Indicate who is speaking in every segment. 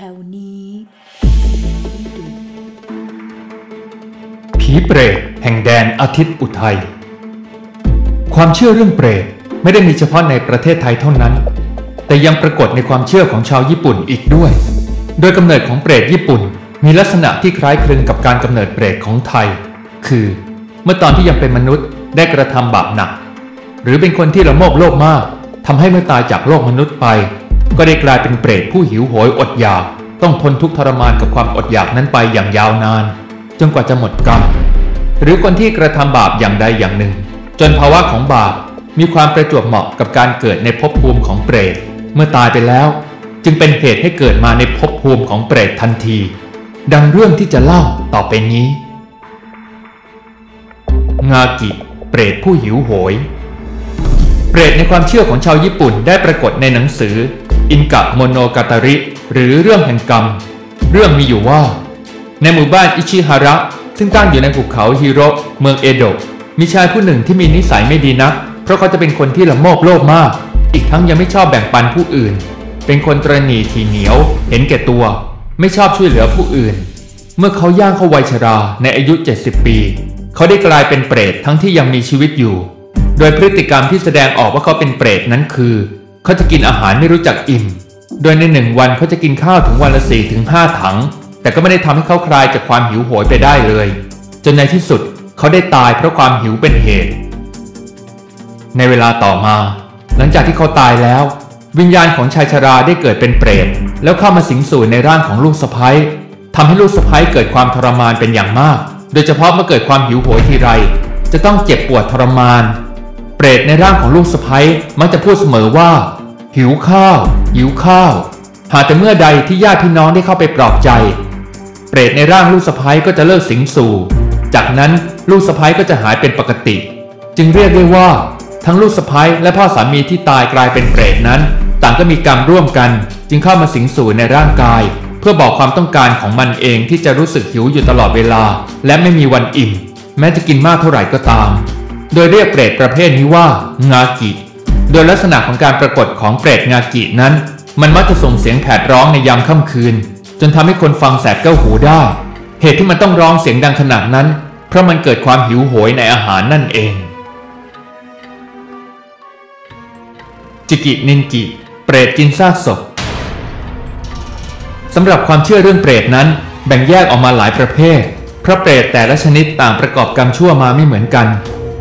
Speaker 1: แถวนี้
Speaker 2: ผีเปรตแห่งแดนอาทิตย์อุทัย ความเชื่อเรื่องเปรตไม่ได้มีเฉพาะในประเทศไทยเท่านั้น แต่ยังปรากฏในความเชื่อของชาวญี่ปุ่นอีกด้วย โดยกำเนิดของเปรตญี่ปุ่น มีลักษณะที่คล้ายคลึงกับการกำเนิดเปรตของไทย คือ เมื่อตอนที่ยังเป็นมนุษย์ได้กระทำบาปหนัก หรือเป็นคนที่ละโมบโลภมากทำให้เมื่อตายจากโลกมนุษย์ไป ก็ได้กลายเป็นเปรตผู้หิวโหยอดอยาก ต้องทนทุกข์ทรมานกับความอดอยากนั้นไปอย่างยาวนาน จนกว่าจะหมดกรรม หรือคนที่กระทำบาปอย่างใดอย่างหนึ่ง จนภาวะของบาปมีความประจวบเหมาะกับการเกิดในภพภูมิของเปรต เมื่อตายไปแล้ว จึงเป็นเหตุให้เกิดมาในภพภูมิของเปรตทันที ดังเรื่องที่จะเล่าต่อไปนี้ งากิ เปรตผู้หิวโหย เปรตในความเชื่อของชาวญี่ปุ่นได้ปรากฏในหนังสือ อินกะโมโนกาตาริ หรือเรื่องแห่งกรรม เรื่องมีอยู่ว่า ในหมู่บ้านอิชิฮาระ ซึ่งตั้งอยู่ในภูเขาฮิโรเมืองเอโดะมีชายผู้หนึ่งที่มีนิสัยไม่ดีนัก เพราะเขาจะเป็นคนที่ละโมบโลภมาก อีกทั้งยังไม่ชอบแบ่งปันผู้อื่น เป็นคนตรณีทีเหนียว เห็นแก่ตัว ไม่ชอบช่วยเหลือผู้อื่น เมื่อเขาย่างเข้าวัยชราในอายุ 70 ปี เขาได้กลายเป็นเปรตทั้งที่ยังมีชีวิตอยู่ โดยพฤติกรรมที่แสดงออกว่าเขาเป็นเปรตนั้นคือ เขาจะกินอาหารไม่รู้จักอิ่ม โดยในหนึ่งวันเขาจะกินข้าวถึงวันละสี่ถึงห้าถัง แต่ก็ไม่ได้ทำให้เขาคลายจากความหิวโหยไปได้เลย จนในที่สุดเขาได้ตายเพราะความหิวเป็นเหตุ ในเวลาต่อมา หลังจากที่เขาตายแล้ว วิญญาณของชายชราได้เกิดเป็นเปรตแล้วเข้ามาสิงสู่ในร่างของลูกสะพ้ยทำให้ลูกสะพ้ยเกิดความทรมานเป็นอย่างมาก โดยเฉพาะเมื่อเกิดความหิวโหยทีไร จะต้องเจ็บปวดทรมาน เปรตในร่างของลูกสะพ้ยมักจะพูดเสมอว่า หิวข้าว หิวข้าว หากแต่เมื่อใดที่ญาติพี่น้องได้เข้าไปปลอบใจ เปรตในร่างลูกสะพ้ยก็จะเลิกสิงสู่ จากนั้นลูกสะพ้ยก็จะหายเป็นปกติ จึงเรียกได้ว่า ทั้งลูกสะพ้ยและพ่อสามีที่ตายกลายเป็นเปรตนั้น ต่างก็มีกรรมร่วมกัน จึงเข้ามาสิงสู่ในร่างกาย เพื่อบอกความต้องการของมันเองที่จะรู้สึกหิวอยู่ตลอดเวลา และไม่มีวันอิ่ม แม้จะกินมากเท่าไหร่ก็ตาม โดยเรียกเปรตประเภทนี้ว่า งากิ โดยลักษณะของการปรากฏของเปรตงากินั้น มันมักจะส่งเสียงแผดร้องในยามค่ำคืน จนทำให้คนฟังแสบแก้วหูได้ เหตุที่มันต้องร้องเสียงดังขนาดนั้น เพราะมันเกิดความหิวโหยในอาหารนั่นเอง จิกินินกิ เปรตกินซากศพสำหรับความเชื่อเรื่องเปรตนั้น แบ่งแยกออกมาหลายประเภท เพราะเปรตแต่ละชนิดต่างประกอบกรรมชั่วมาไม่เหมือนกัน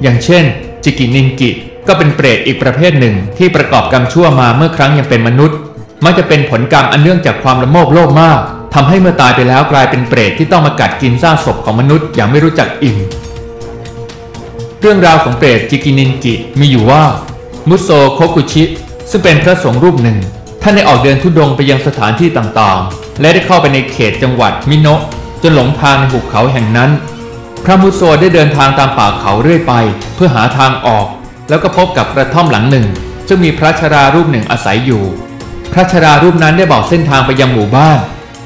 Speaker 2: อย่างเช่น จิกินินกิ ก็เป็นเปรตอีกประเภทหนึ่งที่ประกอบกรรมชั่วมาเมื่อครั้งยังเป็นมนุษย์ มักจะเป็นผลกรรมอันเนื่องจากความละโมบโลภมากทำให้เมื่อตายไปแล้วกลายเป็นเปรตที่ต้องมากัดกินซากศพของมนุษย์อย่างไม่รู้จักอิ่มเรื่องราวของเปรตจิกินินกิมีอยู่ว่า มุโซโคกุชิ ซึ่งเป็นพระสงฆ์รูปหนึ่ง ท่านได้ออกเดินทุดงไปยังสถานที่ต่างๆ และได้เข้าไปในเขตจังหวัดมิโนะจนหลงทางในหุบเขาแห่งนั้น พระมุโซได้เดินทางตามป่าเขาเรื่อยไป เพื่อหาทางออก แล้วก็พบกับกระท่อมหลังหนึ่ง ซึ่งมีพระชรารูปหนึ่งอาศัยอยู่ พระชรารูปนั้นได้บอกเส้นทางไปยังหมู่บ้าน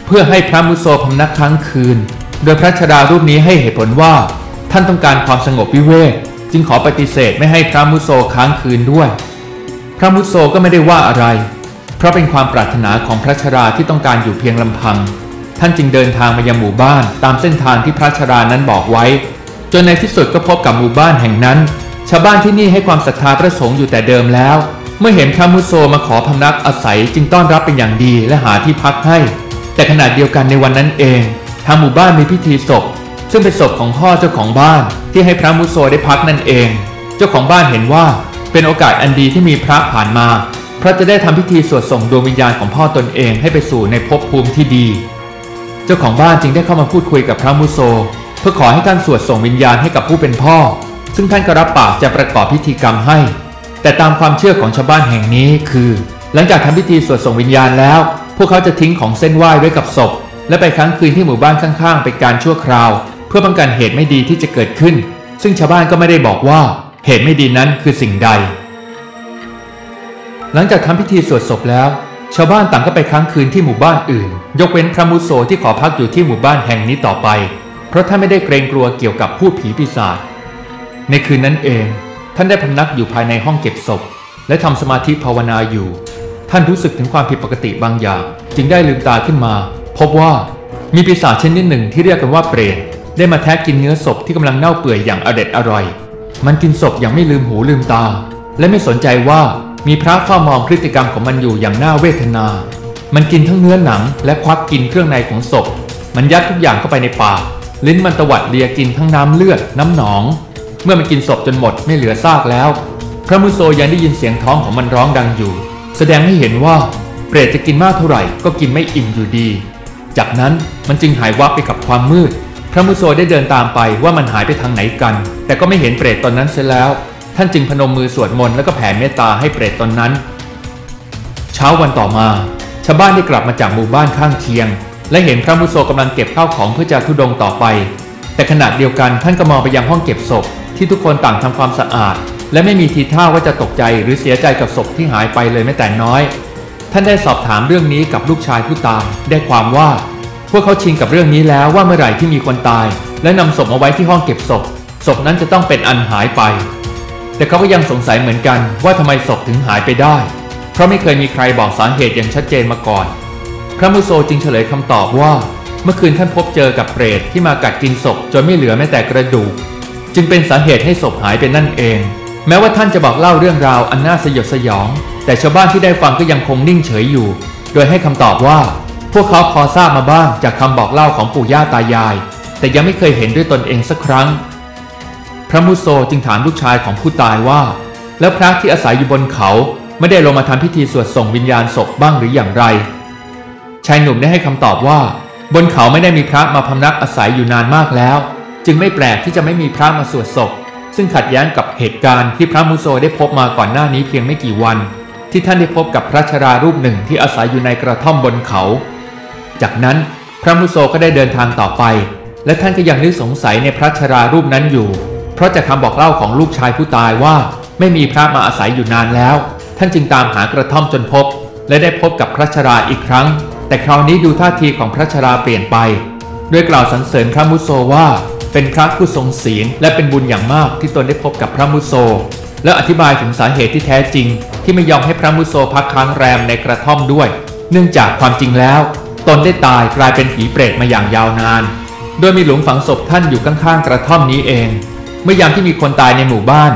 Speaker 2: เพื่อให้พระมุโซพำนักค้างคืน โดยพระชรารูปนี้ให้เหตุผลว่า ท่านต้องการความสงบวิเวกจึงขอปฏิเสธไม่ให้พระมุโซค้างคืนด้วย พระมุโซก็ไม่ได้ว่าอะไร เพราะเป็นความปรารถนาของพระชราที่ต้องการอยู่เพียงลำพัง ท่านจึงเดินทางมายังหมู่บ้านตามเส้นทางที่พระชรานั้นบอกไว้ จนในที่สุดก็พบกับหมู่บ้านแห่งนั้น ชาวบ้านที่นี่ให้ความศรัทธาพระสงฆ์อยู่แต่เดิมแล้ว เมื่อเห็นพระมุโซมาขอพำนักอาศัยจึงต้อนรับเป็นอย่างดีและหาที่พักให้ แต่ขณะเดียวกันในวันนั้นเอง ทางหมู่บ้านมีพิธีศพ ซึ่งเป็นศพของพ่อเจ้าของบ้าน ที่ให้พระมุโซได้พักนั่นเอง เจ้าของบ้านเห็นว่าเป็นโอกาสอันดีที่มีพระผ่านมาพระจะได้ทำพิธีสวดส่งดวงวิญญาณของพ่อตนเองให้ไปสู่ในภพภูมิที่ดี จ้าของบ้านจึงได้เข้ามาพูดคุยกับพระมุโซ เพื่อขอให้ท่านสวดส่งวิญญาณให้กับผู้เป็นพ่อ ซึ่งท่านก็รับปากจะประกอบพิธีกรรมให้ แต่ตามความเชื่อของชาวบ้านแห่งนี้คือ หลังจากทำพิธีสวดส่งวิญญาณแล้ว พวกเขาจะทิ้งของเส้นไหว้ไว้กับศพ และไปค้างคืนที่หมู่บ้านข้างๆเป็นการชั่วคราว เพื่อป้องกันเหตุไม่ดีที่จะเกิดขึ้น ซึ่งชาวบ้านก็ไม่ได้บอกว่า เหตุไม่ดีนั้นคือสิ่งใด หลังจากทำพิธีสวดศพแล้ว ชาวบ้านต่างก็ไปค้างคืนที่หมู่บ้านอื่น ยกเว้นพระมุโซที่ขอพักอยู่ที่หมู่บ้านแห่งนี้ต่อไป เพราะท่านไม่ได้เกรงกลัวเกี่ยวกับผู้ผีปีศาจในคืนนั้นเอง ท่านได้พำนักอยู่ภายในห้องเก็บศพ และทำสมาธิภาวนาอยู่ ท่านรู้สึกถึงความผิดปกติบางอย่าง จึงได้ลืมตาขึ้นมา พบว่ามีปีศาจชนิดหนึ่งที่เรียกกันว่าเปรตได้มาแทะกินเนื้อศพที่กำลังเน่าเปื่อยอย่างอเด็ดอร่อย มันกินศพอย่างไม่ลืมหูลืมตา และไม่สนใจว่า มีพระเฝ้ามองพฤติกรรมของมันอยู่อย่างน่าเวทนา มันกินทั้งเนื้อหนัง และควักกินเครื่องในของศพ มันยัดทุกอย่างเข้าไปในปาก ลิ้นมันตวัดเลียกินทั้งน้ำเลือด น้ำหนอง เมื่อมันกินศพจนหมดไม่เหลือซากแล้ว พระมุโซยังได้ยินเสียงท้องของมันร้องดังอยู่ แสดงให้เห็นว่าเปรตจะกินมากเท่าไหร่ก็กินไม่อิ่มอยู่ดี จากนั้นมันจึงหายวับไปกับความมืด พระมุโซได้เดินตามไปว่ามันหายไปทางไหนกัน แต่ก็ไม่เห็นเปรตตอนนั้นเสียแล้ว ท่านจึงพนมมือสวดมนต์แล้วก็แผ่เมตตาให้เปรตตนนั้น เช้าวันต่อมา ชาวบ้านได้กลับมาจากหมู่บ้านข้างเคียง และเห็นพระมุโซกำลังเก็บข้าวของเพื่อจะทุดงต่อไป แต่ขณะเดียวกันท่านก็มองไปยังห้องเก็บศพที่ทุกคนต่างทำความสะอาด และไม่มีทีท่าว่าจะตกใจหรือเสียใจกับศพที่หายไปเลยแม้แต่น้อย ท่านได้สอบถามเรื่องนี้กับลูกชายผู้ตายได้ความว่า พวกเขาชินกับเรื่องนี้แล้วว่าเมื่อไหร่ที่มีคนตาย และนำศพมาไว้ที่ห้องเก็บศพศพนั้นจะต้องเป็นอันหายไป แต่เขาก็ยังสงสัยเหมือนกันว่าทำไมศพถึงหายไปได้ เพราะไม่เคยมีใครบอกสาเหตุอย่างชัดเจนมาก่อน พระมุโซจึงเฉลยคำตอบว่า เมื่อคืนท่านพบเจอกับเปรตที่มากัดกินศพจนไม่เหลือแม้แต่กระดูก จึงเป็นสาเหตุให้ศพหายไปนั่นเอง แม้ว่าท่านจะบอกเล่าเรื่องราวอันน่าสยดสยอง แต่ชาวบ้านที่ได้ฟังก็ยังคงนิ่งเฉยอยู่ โดยให้คำตอบว่า พวกเขาพอทราบมาบ้างจากคำบอกเล่าของปู่ย่าตายาย แต่ยังไม่เคยเห็นด้วยตนเองสักครั้ง พระมุโซจึงถามลูกชายของผู้ตายว่า แล้วพระที่อาศัยอยู่บนเขาไม่ได้ลงมาทำพิธีสวดส่งวิญญาณศพบ้างหรืออย่างไร ชายหนุ่มได้ให้คำตอบว่า บนเขาไม่ได้มีพระมาพำนักอาศัยอยู่นานมากแล้ว จึงไม่แปลกที่จะไม่มีพระมาสวดศพ ซึ่งขัดแย้งกับเหตุการณ์ที่พระมุโซได้พบมาก่อนหน้านี้เพียงไม่กี่วัน ที่ท่านได้พบกับพระชรารูปหนึ่งที่อาศัยอยู่ในกระท่อมบนเขา จากนั้นพระมุโซก็ได้เดินทางต่อไป และท่านก็ยังนึกสงสัยในพระชรารูปนั้นอยู่ เพราะจากคำบอกเล่าของลูกชายผู้ตายว่า ไม่มีพระมาอาศัยอยู่นานแล้ว ท่านจึงตามหากระท่อมจนพบ และได้พบกับพระชราอีกครั้ง แต่คราวนี้ดูท่าทีของพระชราเปลี่ยนไปด้วยกล่าวสรรเสริญพระมุโซว่า เป็นพระผู้ทรงศีลและเป็นบุญอย่างมากที่ตนได้พบกับพระมุโซ และอธิบายถึงสาเหตุที่แท้จริง ที่ไม่ยอมให้พระมุโซพักค้างแรมในกระท่อมด้วย เนื่องจากความจริงแล้ว ตนได้ตายกลายเป็นผีเปรตมาอย่างยาวนาน โดยมีหลุมฝังศพท่านอยู่ข้างๆกระท่อมนี้เอง เมื่อยามที่มีคนตายในหมู่บ้าน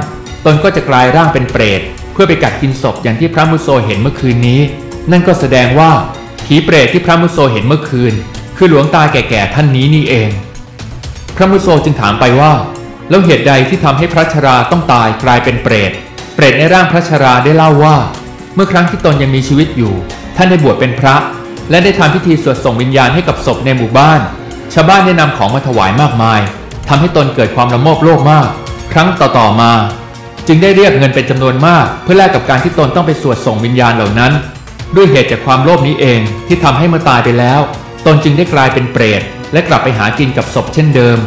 Speaker 2: ตนก็จะกลายร่างเป็นเปรต เพื่อไปกัดกินศพอย่างที่พระมุโซเห็นเมื่อคืนนี้ นั่นก็แสดงว่าผีเปรตที่พระมุโซเห็นเมื่อคืน คือหลวงตาแก่ๆท่านนี้นี่เอง พระมุโซจึงถามไปว่า แล้วเหตุใดที่ทำให้พระชราต้องตายกลายเป็นเปรต เปรตในร่างพระชราได้เล่าว่า เมื่อครั้งที่ตนยังมีชีวิตอยู่ ท่านได้บวชเป็นพระ และได้ทำพิธีสวดส่งวิญญาณให้กับศพในหมู่บ้าน ชาวบ้านได้นำของมาถวายมากมาย ทำให้ตนเกิดความละโมบโลภมาก ครั้งต่อๆมา จึงได้เรียกเงินเป็นจำนวนมาก เพื่อแลกกับการที่ตนต้องไปสวดส่งวิญญาณเหล่านั้น ด้วยเหตุจากความโลภนี้เองที่ทำให้เมื่อตายไปแล้ว ตนจึงได้กลายเป็นเปรตและกลับไปหากินกับศพเช่นเดิม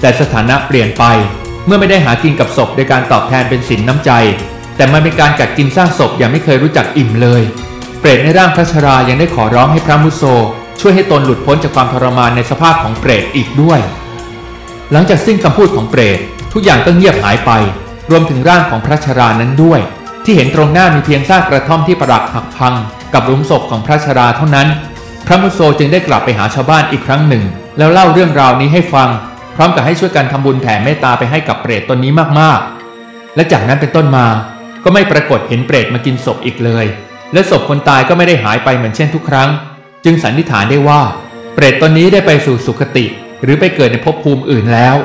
Speaker 2: แต่สถานะเปลี่ยนไป เมื่อไม่ได้หากินกับศพโดยการตอบแทนเป็นสินน้ำใจ แต่มันเป็นการกัดกินสร้างศพอย่างไม่เคยรู้จักอิ่มเลย เปรตในร่างพระชรายังได้ขอร้องให้พระมุโซช่วยให้ตนหลุดพ้นจากความทรมานในสภาพของเปรตอีกด้วย หลังจากสิ้นคำพูดของเปรตทุกอย่างก็เงียบหายไป รวมถึงร่างของพระชรานั้นด้วย ที่เห็นตรงหน้ามีเพียงซากกระท่อมที่ปรักหักพัง กับหลุมศพของพระชราเท่านั้น พระมุโซจึงได้กลับไปหาชาวบ้านอีกครั้งหนึ่ง แล้วเล่าเรื่องราวนี้ให้ฟัง พร้อมกับให้ช่วยกันทำบุญแผ่เมตตาไปให้กับเปรตตนนี้มากๆ และจากนั้นเป็นต้นมา ก็ไม่ปรากฏเห็นเปรตมากินศพอีกเลย และศพคนตายก็ไม่ได้หายไปเหมือนเช่นทุกครั้ง จึงสันนิษฐานได้ว่า เปรตตนนี้ได้ไปสู่สุคติ หรือไปเกิดในภพภูมิอื่นแล้ว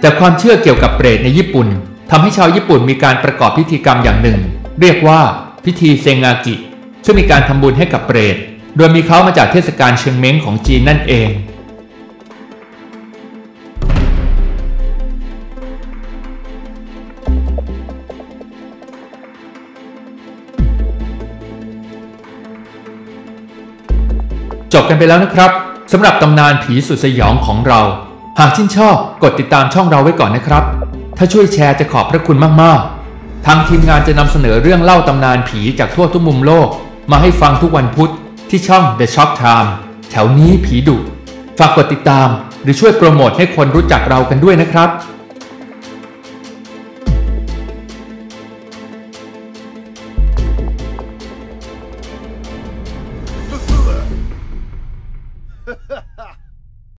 Speaker 2: แต่ความเชื่อเกี่ยวกับเปรตในญี่ปุ่นทำให้ชาวญี่ปุ่นมีการประกอบพิธีกรรมอย่างหนึ่ง เรียกว่าพิธีเซงากิ ซึ่งมีการทำบุญให้กับเปรต โดยมีเขามาจากเทศกาลเชิงเม้งของจีนนั่นเอง จบกันไปแล้วนะครับ สำหรับตำนานผีสุดสยองของเรา หากชื่นชอบกดติดตามช่องเราไว้ก่อนนะครับ ถ้าช่วยแชร์จะขอบพระคุณมากๆ ทางทีมงานจะนำเสนอเรื่องเล่าตำนานผีจากทั่วทุกมุมโลก มาให้ฟังทุกวันพุธที่ช่อง The Shock Time แถวนี้ผีดุ ฝากกดติดตาม หรือช่วยโปรโมทให้คนรู้จักเรากันด้วยนะครับ